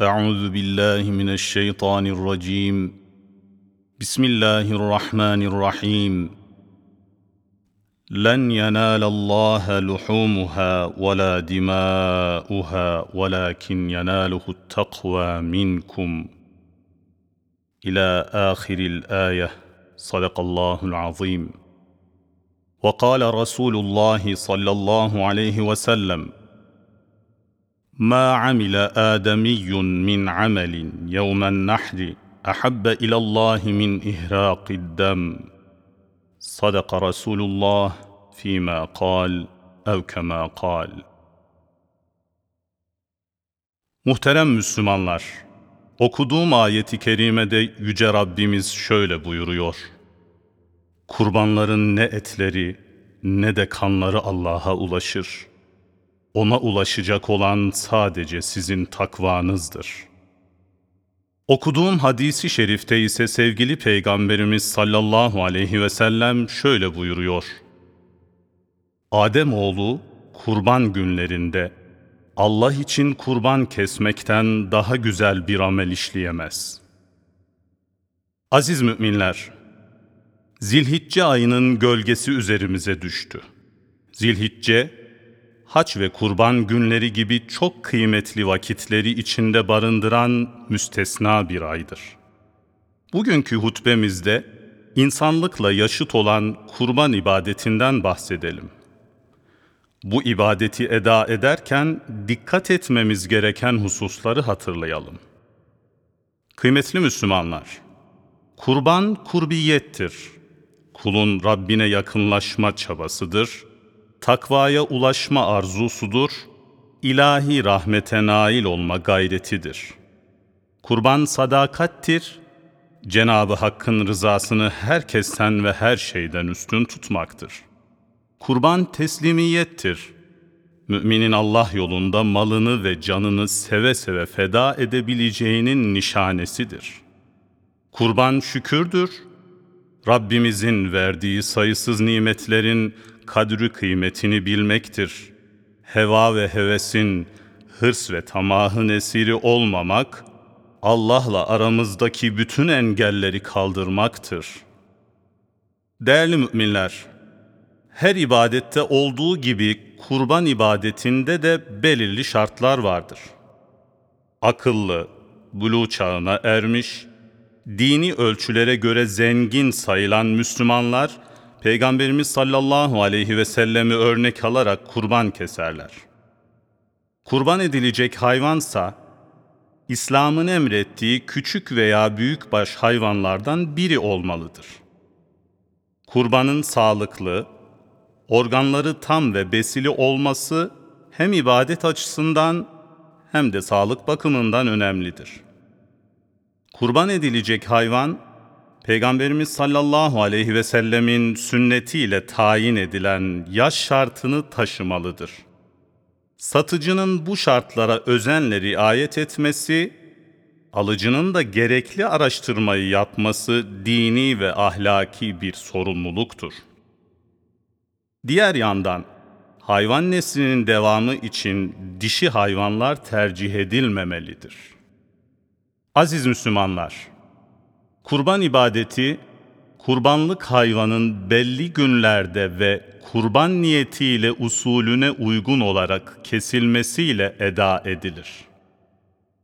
أعوذ بالله من الشيطان الرجيم. بسم الله الرحمن الرحيم. لن ينال الله لحومها ولا دماؤها ولكن يناله التقوى منكم. إلى آخر الآية. صدق الله العظيم. وقال رسول الله صلى الله عليه وسلم ما عمل آدمي من عمل يوم النحر أحب إلى الله من إهراق الدم صدق رسول الله فيما قال أو كما قال Muhterem Müslümanlar, okuduğum ayeti kerimede Yüce Rabbimiz şöyle buyuruyor. Kurbanların ne etleri ne de kanları Allah'a ulaşır. Ona ulaşacak olan sadece sizin takvanızdır. Okuduğum hadisi şerifte ise sevgili Peygamberimiz sallallahu aleyhi ve sellem şöyle buyuruyor. Adem oğlu kurban günlerinde Allah için kurban kesmekten daha güzel bir amel işleyemez. Aziz müminler, Zilhicce ayının gölgesi üzerimize düştü. Zilhicce, haç ve kurban günleri gibi çok kıymetli vakitleri içinde barındıran müstesna bir aydır. Bugünkü hutbemizde insanlıkla yaşıt olan kurban ibadetinden bahsedelim. Bu ibadeti eda ederken dikkat etmemiz gereken hususları hatırlayalım. Kıymetli Müslümanlar, kurban kurbiyettir. Kulun Rabbine yakınlaşma çabasıdır. Takvaya ulaşma arzusudur. ilahi rahmete nail olma gayretidir. Kurban sadakattir. Cenabı Hakk'ın rızasını herkesten ve her şeyden üstün tutmaktır. Kurban teslimiyettir. Müminin Allah yolunda malını ve canını seve seve feda edebileceğinin nişanesidir. Kurban şükürdür. Rabbimizin verdiği sayısız nimetlerin kadri kıymetini bilmektir. Heva ve hevesin, hırs ve tamahın esiri olmamak, Allah'la aramızdaki bütün engelleri kaldırmaktır. Değerli müminler, her ibadette olduğu gibi kurban ibadetinde de belirli şartlar vardır. Akıllı, bulu çağına ermiş, dini ölçülere göre zengin sayılan Müslümanlar, Peygamberimiz sallallahu aleyhi ve sellemi örnek alarak kurban keserler. Kurban edilecek hayvansa, İslam'ın emrettiği küçük veya büyükbaş hayvanlardan biri olmalıdır. Kurbanın sağlıklı, organları tam ve besili olması hem ibadet açısından hem de sağlık bakımından önemlidir. Kurban edilecek hayvan, Peygamberimiz sallallahu aleyhi ve sellemin sünnetiyle tayin edilen yaş şartını taşımalıdır. Satıcının bu şartlara özenle riayet etmesi, alıcının da gerekli araştırmayı yapması dini ve ahlaki bir sorumluluktur. Diğer yandan hayvan neslinin devamı için dişi hayvanlar tercih edilmemelidir. Aziz Müslümanlar, kurban ibadeti kurbanlık hayvanın belli günlerde ve kurban niyetiyle usulüne uygun olarak kesilmesiyle eda edilir.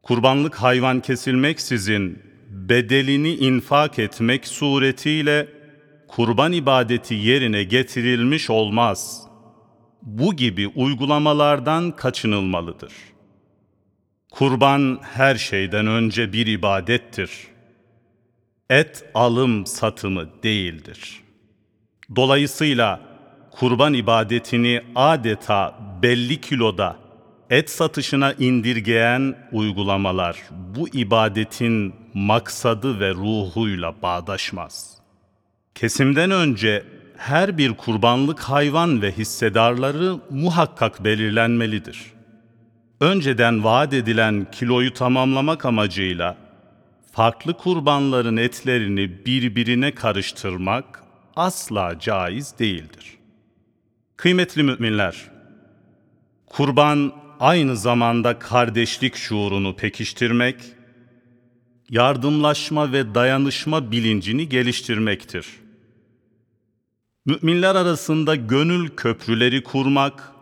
Kurbanlık hayvan kesilmeksizin bedelini infak etmek suretiyle kurban ibadeti yerine getirilmiş olmaz. Bu gibi uygulamalardan kaçınılmalıdır. Kurban her şeyden önce bir ibadettir. Et alım satımı değildir. Dolayısıyla kurban ibadetini adeta belli kiloda et satışına indirgeyen uygulamalar bu ibadetin maksadı ve ruhuyla bağdaşmaz.'' Kesimden önce her bir kurbanlık hayvan ve hissedarları muhakkak belirlenmelidir. Önceden vaat edilen kiloyu tamamlamak amacıyla farklı kurbanların etlerini birbirine karıştırmak asla caiz değildir. Kıymetli müminler, kurban aynı zamanda kardeşlik şuurunu pekiştirmek, yardımlaşma ve dayanışma bilincini geliştirmektir. Müminler arasında gönül köprüleri kurmak,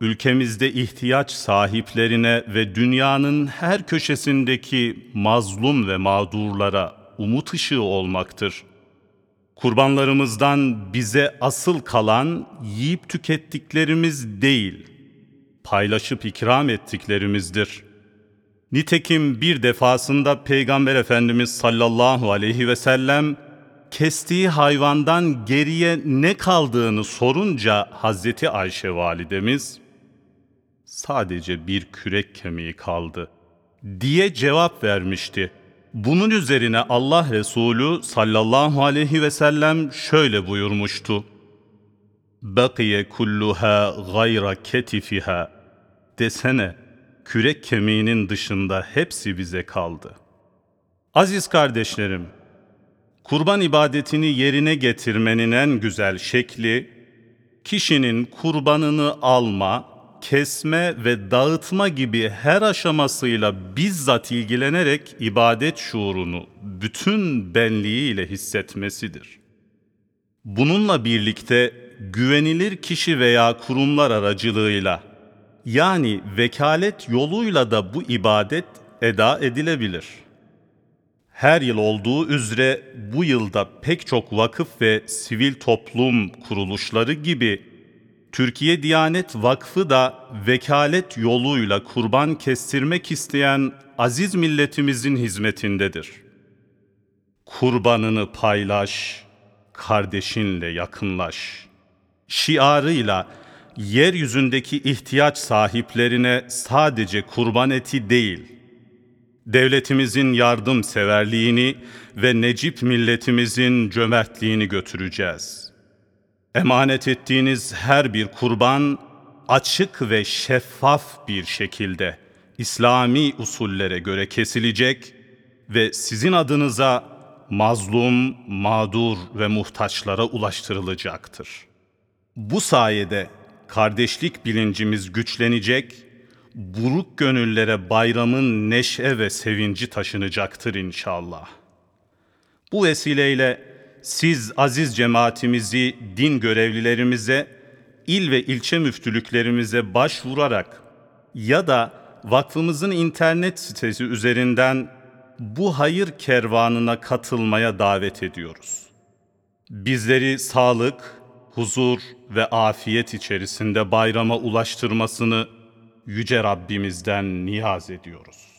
ülkemizde ihtiyaç sahiplerine ve dünyanın her köşesindeki mazlum ve mağdurlara umut ışığı olmaktır. Kurbanlarımızdan bize asıl kalan yiyip tükettiklerimiz değil, paylaşıp ikram ettiklerimizdir. Nitekim bir defasında Peygamber Efendimiz sallallahu aleyhi ve sellem kestiği hayvandan geriye ne kaldığını sorunca Hazreti Ayşe validemiz sadece bir kürek kemiği kaldı diye cevap vermişti. Bunun üzerine Allah Resulü sallallahu aleyhi ve sellem şöyle buyurmuştu. Bakiye kulluha gayra ketifiha. Desene, kürek kemiğinin dışında hepsi bize kaldı. Aziz kardeşlerim, kurban ibadetini yerine getirmenin en güzel şekli, kişinin kurbanını alma, kesme ve dağıtma gibi her aşamasıyla bizzat ilgilenerek ibadet şuurunu bütün benliğiyle hissetmesidir. Bununla birlikte güvenilir kişi veya kurumlar aracılığıyla yani vekalet yoluyla da bu ibadet eda edilebilir. Her yıl olduğu üzere bu yılda pek çok vakıf ve sivil toplum kuruluşları gibi Türkiye Diyanet Vakfı da vekalet yoluyla kurban kestirmek isteyen aziz milletimizin hizmetindedir. Kurbanını paylaş, kardeşinle yakınlaş. Şiarıyla yeryüzündeki ihtiyaç sahiplerine sadece kurban eti değil, devletimizin yardımseverliğini ve Necip milletimizin cömertliğini götüreceğiz. Emanet ettiğiniz her bir kurban açık ve şeffaf bir şekilde İslami usullere göre kesilecek ve sizin adınıza mazlum, mağdur ve muhtaçlara ulaştırılacaktır. Bu sayede kardeşlik bilincimiz güçlenecek, buruk gönüllere bayramın neşe ve sevinci taşınacaktır inşallah. Bu vesileyle siz aziz cemaatimizi din görevlilerimize, il ve ilçe müftülüklerimize başvurarak ya da vakfımızın internet sitesi üzerinden bu hayır kervanına katılmaya davet ediyoruz. Bizleri sağlık, huzur ve afiyet içerisinde bayrama ulaştırmasını yüce Rabbimizden niyaz ediyoruz.